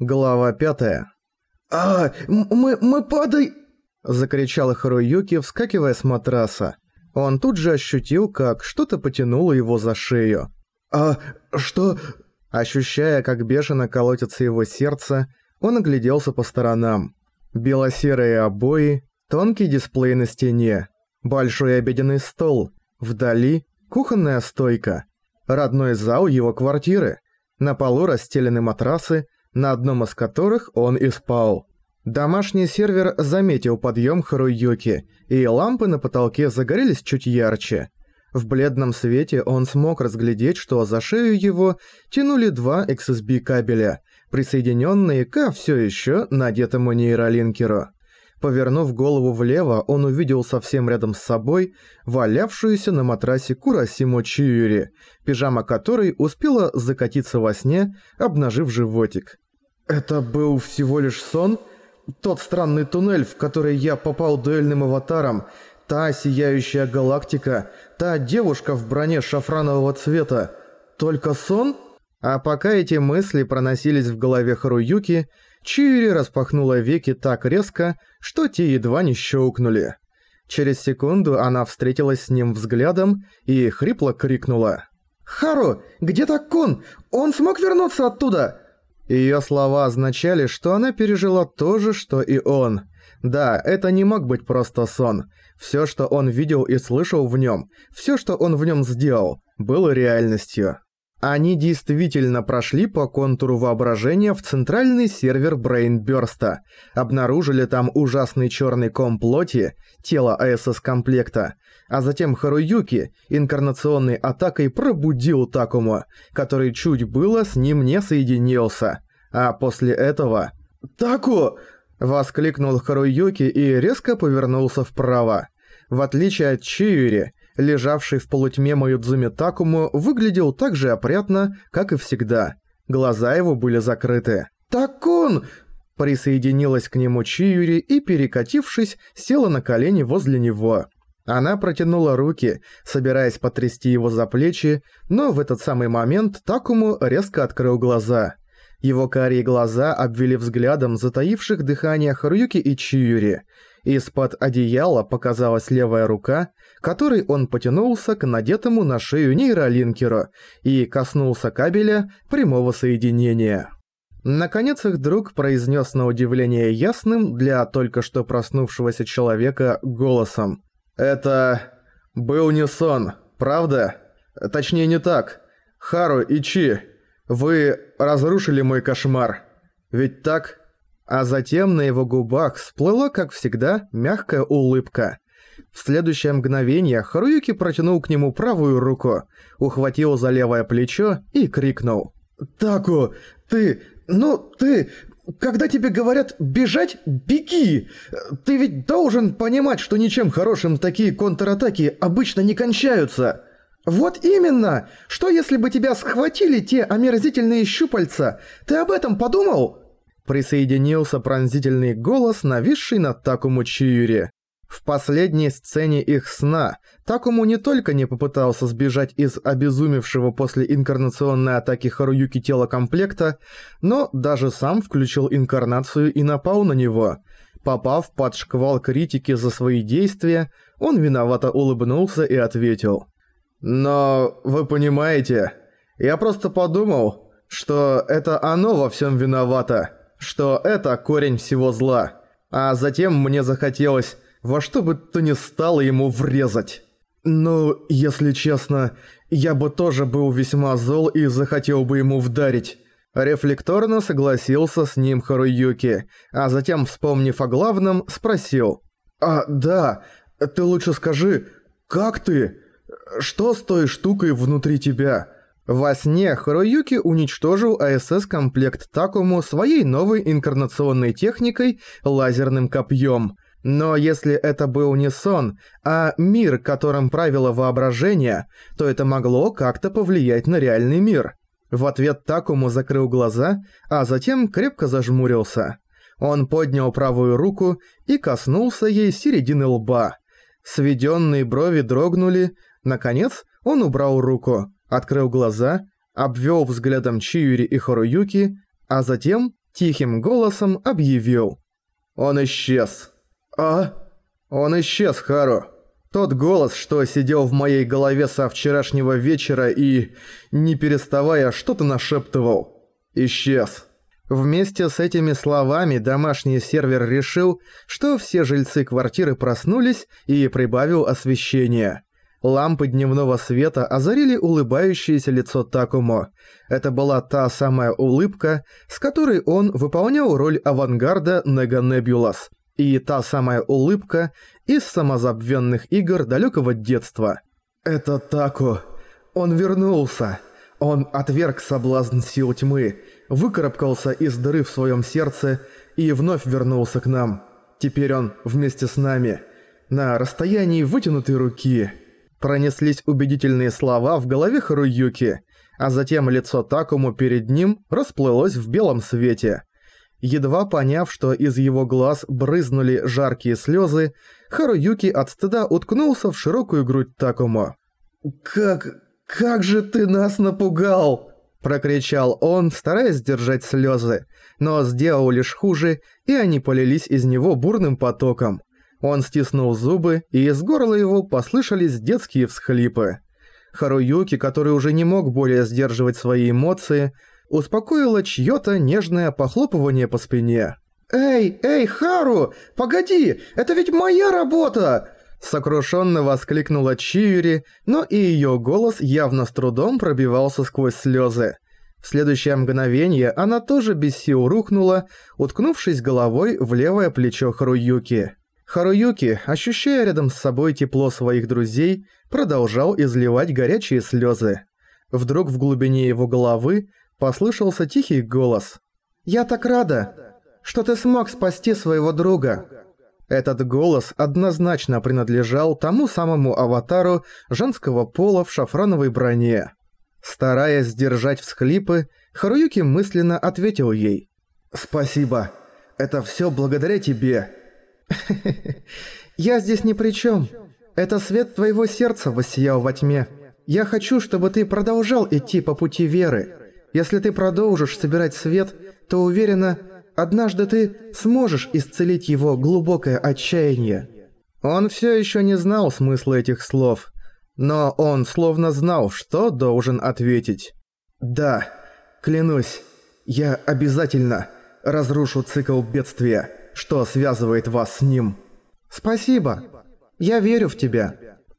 Глава пятая. «А, мы, мы падай!» Закричал Харуюки, вскакивая с матраса. Он тут же ощутил, как что-то потянуло его за шею. «А, что...» Ощущая, как бешено колотится его сердце, он огляделся по сторонам. Белосерые обои, тонкий дисплей на стене, большой обеденный стол, вдали кухонная стойка, родной зал его квартиры, на полу расстелены матрасы, на одном из которых он и спал. Домашний сервер заметил подъем Харуюки, и лампы на потолке загорелись чуть ярче. В бледном свете он смог разглядеть, что за шею его тянули два XSB кабеля, присоединенные ко все еще надетому нейролинкеру. Повернув голову влево, он увидел совсем рядом с собой валявшуюся на матрасе Курасимо Чиюри, пижама которой успела закатиться во сне, обнажив животик. «Это был всего лишь сон? Тот странный туннель, в который я попал дуэльным аватаром, та сияющая галактика, та девушка в броне шафранового цвета. Только сон?» А пока эти мысли проносились в голове Харуюки, Чиури распахнула веки так резко, что те едва не щелкнули. Через секунду она встретилась с ним взглядом и хрипло крикнула. «Хару, где Таккун? Он смог вернуться оттуда?» Её слова означали, что она пережила то же, что и он. Да, это не мог быть просто сон. Всё, что он видел и слышал в нём, всё, что он в нём сделал, было реальностью. Они действительно прошли по контуру воображения в центральный сервер Брейнбёрста, обнаружили там ужасный черный ком плоти, тело АСС-комплекта, а затем Харуюки инкарнационной атакой пробудил Такому, который чуть было с ним не соединился. А после этого... «Таку!» – воскликнул Харуюки и резко повернулся вправо. В отличие от Чиури, лежавший в полутьме Маюдзуми Такому, выглядел так же опрятно, как и всегда. Глаза его были закрыты. «Такун!» Присоединилась к нему Чиюри и, перекатившись, села на колени возле него. Она протянула руки, собираясь потрясти его за плечи, но в этот самый момент Такому резко открыл глаза. Его карие глаза обвели взглядом затаивших дыхание Харуюки и Чиюри – из-под одеяла показалась левая рука, которой он потянулся к надетому на шею нейролинкеру и коснулся кабеля прямого соединения. Наконец их друг произнес на удивление ясным для только что проснувшегося человека голосом. «Это... был не сон, правда? Точнее не так. Хару и Чи, вы разрушили мой кошмар. Ведь так?» А затем на его губах всплыла, как всегда, мягкая улыбка. В следующее мгновение Харуюки протянул к нему правую руку, ухватил за левое плечо и крикнул. «Таку, ты... ну ты... Когда тебе говорят «бежать», беги! Ты ведь должен понимать, что ничем хорошим такие контратаки обычно не кончаются!» «Вот именно! Что если бы тебя схватили те омерзительные щупальца? Ты об этом подумал?» Присоединился пронзительный голос, нависший над Такому Чиюри. В последней сцене их сна Такому не только не попытался сбежать из обезумевшего после инкарнационной атаки Харуюки тела комплекта, но даже сам включил инкарнацию и напал на него. Попав под шквал критики за свои действия, он виновато улыбнулся и ответил. «Но вы понимаете, я просто подумал, что это оно во всем виновато» что это корень всего зла. А затем мне захотелось во что бы то ни стало ему врезать. Ну, если честно, я бы тоже был весьма зол и захотел бы ему вдарить. Рефлекторно согласился с ним Харуюки, а затем, вспомнив о главном, спросил. «А, да, ты лучше скажи, как ты? Что с той штукой внутри тебя?» Во сне Харуюки уничтожил АСС-комплект Такому своей новой инкарнационной техникой лазерным копьем. Но если это был не сон, а мир, которым правило воображение, то это могло как-то повлиять на реальный мир. В ответ Такому закрыл глаза, а затем крепко зажмурился. Он поднял правую руку и коснулся ей середины лба. Сведенные брови дрогнули, наконец он убрал руку открыл глаза, обвел взглядом Чиюри и Харуюки, а затем Тихим голосом объявил. «Он исчез». «А?» «Он исчез, Хару. Тот голос, что сидел в моей голове со вчерашнего вечера и, не переставая, что-то нашептывал. Исчез». Вместе с этими словами домашний сервер решил, что все жильцы квартиры проснулись и прибавил освещение. Лампы дневного света озарили улыбающееся лицо Такумо. Это была та самая улыбка, с которой он выполнял роль авангарда Нега Небулас. И та самая улыбка из самозабвенных игр далекого детства. «Это Таку. Он вернулся. Он отверг соблазн сил тьмы» выкарабкался из дыры в своем сердце и вновь вернулся к нам. Теперь он вместе с нами. На расстоянии вытянутой руки. Пронеслись убедительные слова в голове Харуюки, а затем лицо Такому перед ним расплылось в белом свете. Едва поняв, что из его глаз брызнули жаркие слезы, Харуюки от стыда уткнулся в широкую грудь Такому. «Как... как же ты нас напугал!» Прокричал он, стараясь сдержать слезы, но сделал лишь хуже, и они полились из него бурным потоком. Он стиснул зубы, и из горла его послышались детские всхлипы. Харуюки, который уже не мог более сдерживать свои эмоции, успокоило чьё-то нежное похлопывание по спине. «Эй, эй, Хару! Погоди! Это ведь моя работа!» Сокрушенно воскликнула Чиюри, но и ее голос явно с трудом пробивался сквозь слезы. В следующее мгновение она тоже без сил рухнула, уткнувшись головой в левое плечо Харуюки. Харуюки, ощущая рядом с собой тепло своих друзей, продолжал изливать горячие слезы. Вдруг в глубине его головы послышался тихий голос. «Я так рада, что ты смог спасти своего друга. Этот голос однозначно принадлежал тому самому аватару женского пола в шафрановой броне. Стараясь сдержать всхлипы, Харуюки мысленно ответил ей. «Спасибо. Это всё благодаря тебе». «Я здесь ни при чём. Это свет твоего сердца воссиял во тьме. Я хочу, чтобы ты продолжал идти по пути веры. Если ты продолжишь собирать свет, то уверена, Однажды ты сможешь исцелить его глубокое отчаяние». Он все еще не знал смысла этих слов, но он словно знал, что должен ответить. «Да, клянусь, я обязательно разрушу цикл бедствия, что связывает вас с ним». «Спасибо. Я верю в тебя».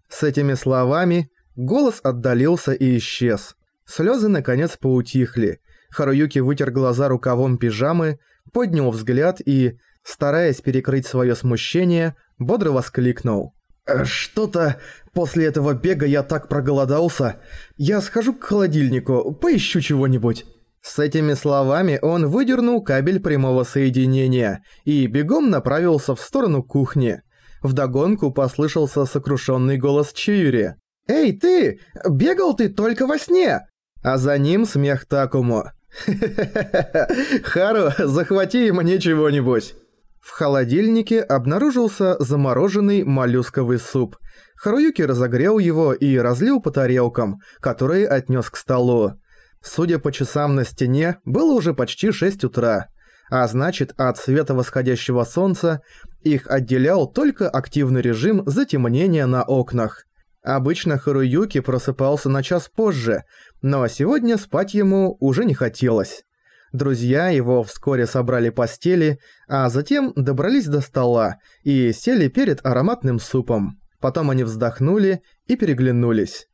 С этими словами голос отдалился и исчез. Слезы наконец поутихли. Харуюки вытер глаза рукавом пижамы, поднял взгляд и, стараясь перекрыть свое смущение, бодро воскликнул. «Э, «Что-то после этого бега я так проголодался. Я схожу к холодильнику, поищу чего-нибудь». С этими словами он выдернул кабель прямого соединения и бегом направился в сторону кухни. Вдогонку послышался сокрушенный голос Чиури. «Эй, ты! Бегал ты только во сне!» А за ним смех Такому. Хару, захвати мне чего-нибудь!» В холодильнике обнаружился замороженный моллюсковый суп. Харуюки разогрел его и разлил по тарелкам, которые отнес к столу. Судя по часам на стене, было уже почти 6 утра. А значит, от света восходящего солнца их отделял только активный режим затемнения на окнах. Обычно Харуюки просыпался на час позже, но сегодня спать ему уже не хотелось. Друзья его вскоре собрали постели, а затем добрались до стола и сели перед ароматным супом. Потом они вздохнули и переглянулись.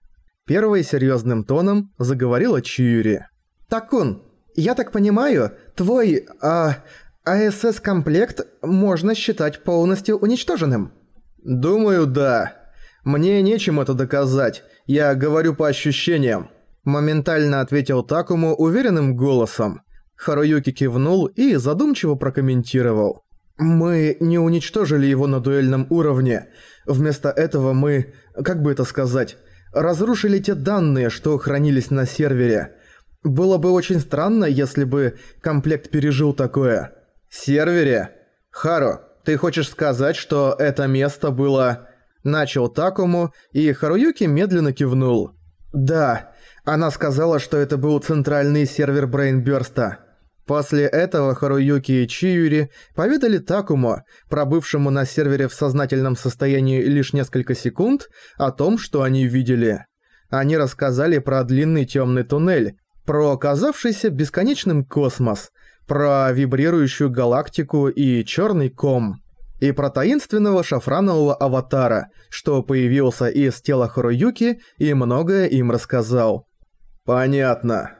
Первой серьезным тоном заговорила Чиюри. «Такун, я так понимаю, твой, а, АСС-комплект можно считать полностью уничтоженным?» «Думаю, да», «Мне нечем это доказать, я говорю по ощущениям», – моментально ответил Такому уверенным голосом. Харуюки кивнул и задумчиво прокомментировал. «Мы не уничтожили его на дуэльном уровне. Вместо этого мы, как бы это сказать, разрушили те данные, что хранились на сервере. Было бы очень странно, если бы комплект пережил такое. Сервере? Хару, ты хочешь сказать, что это место было Начал Такому, и Харуюки медленно кивнул. «Да, она сказала, что это был центральный сервер Брейнбёрста. После этого Харуюки и Чиюри поведали Такумо, пробывшему на сервере в сознательном состоянии лишь несколько секунд, о том, что они видели. Они рассказали про длинный темный туннель, про оказавшийся бесконечным космос, про вибрирующую галактику и черный ком, и про таинственного шафранового аватара, что появился из тела Харуюки и многое им рассказал. «Понятно»,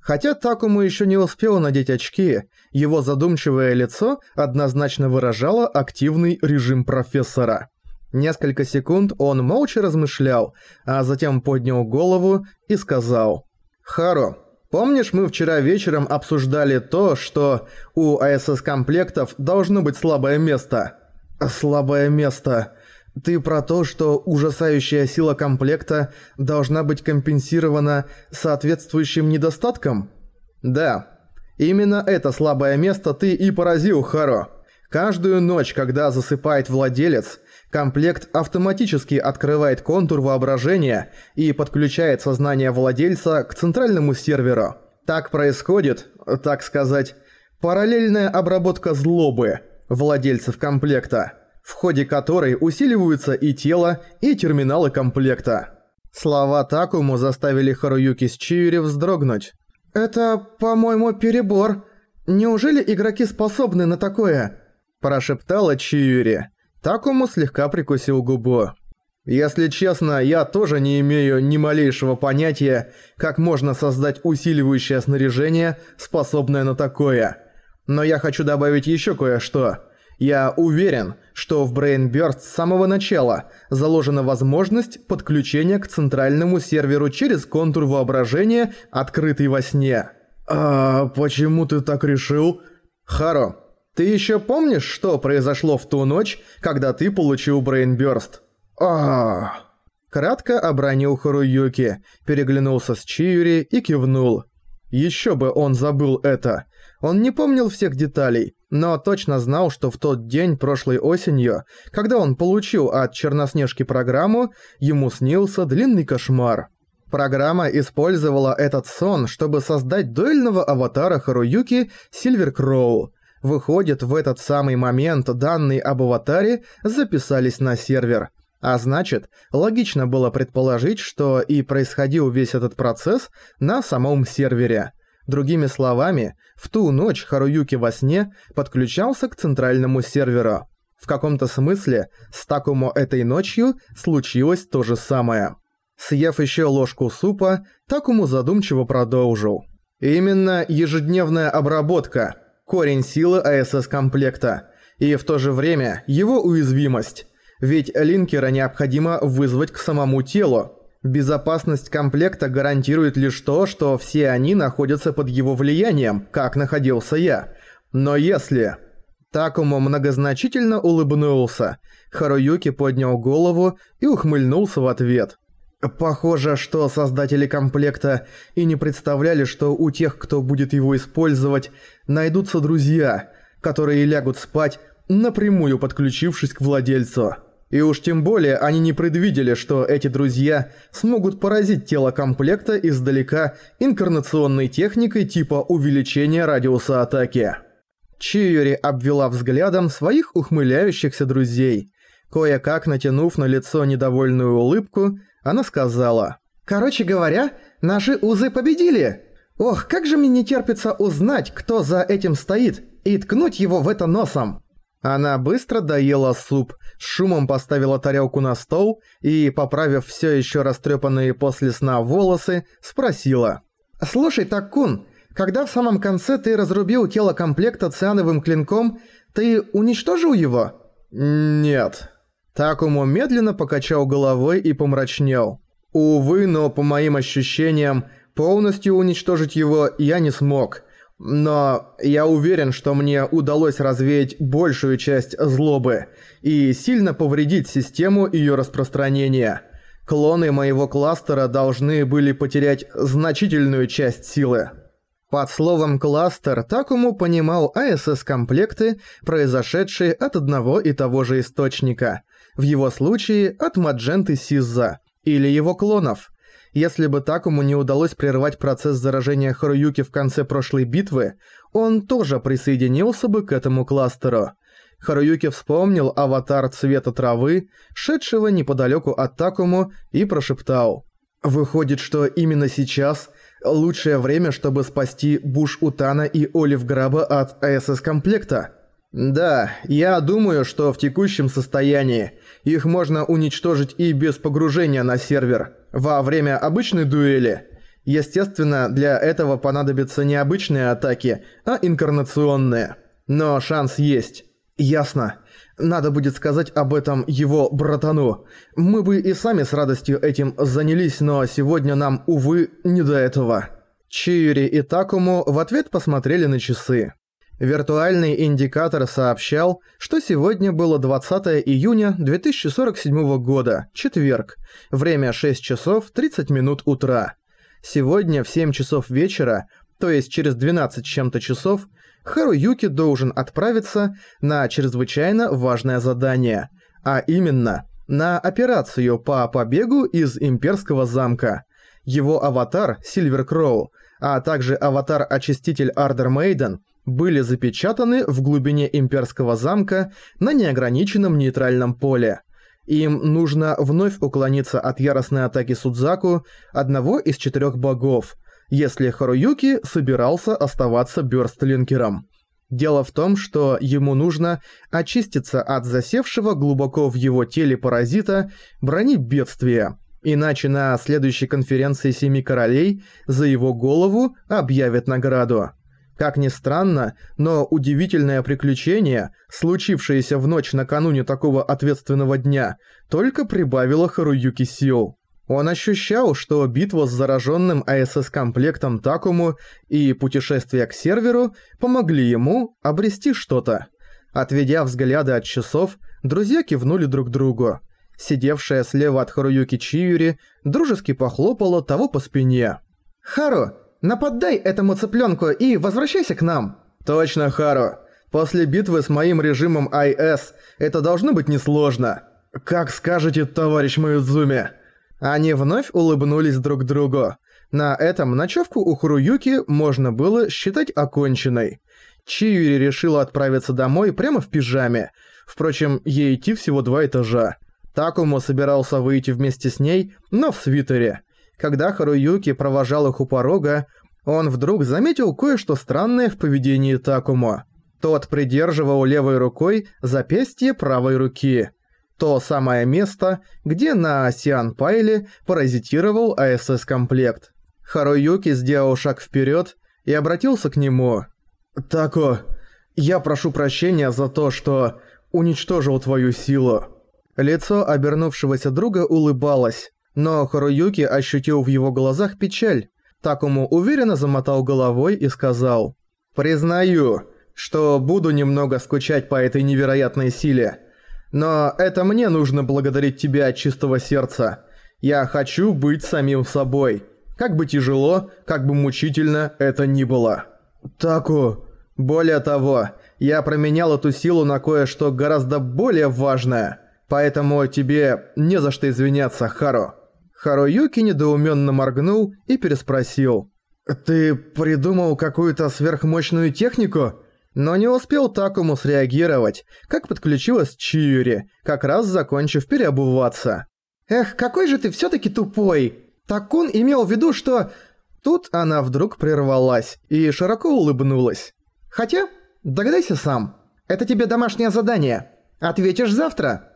Хотя Такому еще не успел надеть очки, его задумчивое лицо однозначно выражало активный режим профессора. Несколько секунд он молча размышлял, а затем поднял голову и сказал «Харо, помнишь мы вчера вечером обсуждали то, что у АСС-комплектов должно быть слабое место?» «Слабое место...» Ты про то, что ужасающая сила комплекта должна быть компенсирована соответствующим недостатком? Да. Именно это слабое место ты и поразил, Харо. Каждую ночь, когда засыпает владелец, комплект автоматически открывает контур воображения и подключает сознание владельца к центральному серверу. Так происходит, так сказать, параллельная обработка злобы владельцев комплекта в ходе которой усиливаются и тело, и терминалы комплекта. Слова Такому заставили Харуюки с Чиури вздрогнуть. «Это, по-моему, перебор. Неужели игроки способны на такое?» Прошептала Чиури. Такому слегка прикусил губу. «Если честно, я тоже не имею ни малейшего понятия, как можно создать усиливающее снаряжение, способное на такое. Но я хочу добавить еще кое-что». Я уверен, что в Brainburst с самого начала заложена возможность подключения к центральному серверу через контур воображения, открытый во сне. «А почему ты так решил?» «Харо, ты еще помнишь, что произошло в ту ночь, когда ты получил Brainburst?» а Кратко обронил Харуюки, переглянулся с Чиюри и кивнул. Еще бы он забыл это. Он не помнил всех деталей, но точно знал, что в тот день прошлой осенью, когда он получил от Черноснежки программу, ему снился длинный кошмар. Программа использовала этот сон, чтобы создать дуэльного аватара Харуюки Сильвер Кроу. Выходит, в этот самый момент данные об аватаре записались на сервер. А значит, логично было предположить, что и происходил весь этот процесс на самом сервере. Другими словами, в ту ночь Харуюки во сне подключался к центральному серверу. В каком-то смысле с Такумо этой ночью случилось то же самое. Съев еще ложку супа, Такому задумчиво продолжил. Именно ежедневная обработка – корень силы АСС-комплекта, и в то же время его уязвимость. Ведь линкера необходимо вызвать к самому телу, Безопасность комплекта гарантирует лишь то, что все они находятся под его влиянием, как находился я. Но если... Такому многозначительно улыбнулся. Харуюки поднял голову и ухмыльнулся в ответ. Похоже, что создатели комплекта и не представляли, что у тех, кто будет его использовать, найдутся друзья, которые лягут спать, напрямую подключившись к владельцу. И уж тем более они не предвидели, что эти друзья смогут поразить тело комплекта издалека инкарнационной техникой типа увеличения радиуса атаки. Чиюри обвела взглядом своих ухмыляющихся друзей. Кое-как натянув на лицо недовольную улыбку, она сказала «Короче говоря, наши узы победили! Ох, как же мне не терпится узнать, кто за этим стоит, и ткнуть его в это носом!» Она быстро доела суп, шумом поставила тарелку на стол и, поправив все еще растрепанные после сна волосы, спросила. «Слушай, Таккун, когда в самом конце ты разрубил тело комплекта циановым клинком, ты уничтожил его?» «Нет». Такому медленно покачал головой и помрачнел. «Увы, но по моим ощущениям, полностью уничтожить его я не смог». Но я уверен, что мне удалось развеять большую часть злобы и сильно повредить систему ее распространения. Клоны моего кластера должны были потерять значительную часть силы. Под словом «кластер» Такому понимал АСС-комплекты, произошедшие от одного и того же источника. В его случае от Мадженты Сизза или его клонов – если бы Такому не удалось прервать процесс заражения Харуюки в конце прошлой битвы, он тоже присоединился бы к этому кластеру. Харуюки вспомнил аватар цвета травы, шедшего неподалеку от Такому, и прошептал. «Выходит, что именно сейчас лучшее время, чтобы спасти Буш Утана и Олив Граба от АСС-комплекта?» «Да, я думаю, что в текущем состоянии их можно уничтожить и без погружения на сервер, во время обычной дуэли. Естественно, для этого понадобятся не обычные атаки, а инкарнационные. Но шанс есть». «Ясно. Надо будет сказать об этом его братану. Мы бы и сами с радостью этим занялись, но сегодня нам, увы, не до этого». Чиури и Такому в ответ посмотрели на часы. Виртуальный индикатор сообщал, что сегодня было 20 июня 2047 года, четверг, время 6 часов 30 минут утра. Сегодня в 7 часов вечера, то есть через 12 чем-то часов, Харуюки должен отправиться на чрезвычайно важное задание, а именно на операцию по побегу из имперского замка. Его аватар Сильвер Кроу, а также аватар-очиститель Ардер Мейден были запечатаны в глубине имперского замка на неограниченном нейтральном поле. Им нужно вновь уклониться от яростной атаки Судзаку, одного из четырех богов – если Харуюки собирался оставаться бёрстлинкером. Дело в том, что ему нужно очиститься от засевшего глубоко в его теле паразита брони бедствия, иначе на следующей конференции Семи Королей за его голову объявят награду. Как ни странно, но удивительное приключение, случившееся в ночь накануне такого ответственного дня, только прибавило Харуюки сил. Он ощущал, что битва с зараженным АСС-комплектом Такому и путешествие к серверу помогли ему обрести что-то. Отведя взгляды от часов, друзья кивнули друг другу. Сидевшая слева от Харуюки Чиюри дружески похлопала того по спине. «Хару, нападай этому цыпленку и возвращайся к нам!» «Точно, Хару. После битвы с моим режимом IS это должно быть несложно. Как скажете, товарищ Маюзуми!» Они вновь улыбнулись друг другу. На этом ночевку у Хуруюки можно было считать оконченной. Чиюри решила отправиться домой прямо в пижаме. Впрочем, ей идти всего два этажа. Такому собирался выйти вместе с ней, но в свитере. Когда Харуюки провожал их у порога, он вдруг заметил кое-что странное в поведении Такому. Тот придерживал левой рукой запястье правой руки. То самое место, где на Сиан-Пайле паразитировал АСС-комплект. Харуюки сделал шаг вперед и обратился к нему. «Тако, я прошу прощения за то, что уничтожил твою силу». Лицо обернувшегося друга улыбалось, но Харуюки ощутил в его глазах печаль. Такому уверенно замотал головой и сказал «Признаю, что буду немного скучать по этой невероятной силе». Но это мне нужно благодарить тебя от чистого сердца. Я хочу быть самим собой. Как бы тяжело, как бы мучительно это ни было. Таку. Более того, я променял эту силу на кое-что гораздо более важное. Поэтому тебе не за что извиняться, Хару. Харуюки недоуменно моргнул и переспросил. «Ты придумал какую-то сверхмощную технику?» Но не успел Такому среагировать, как подключилась Чиури, как раз закончив переобуваться. «Эх, какой же ты всё-таки тупой! Такун имел в виду, что...» Тут она вдруг прервалась и широко улыбнулась. «Хотя, догадайся сам. Это тебе домашнее задание. Ответишь завтра?»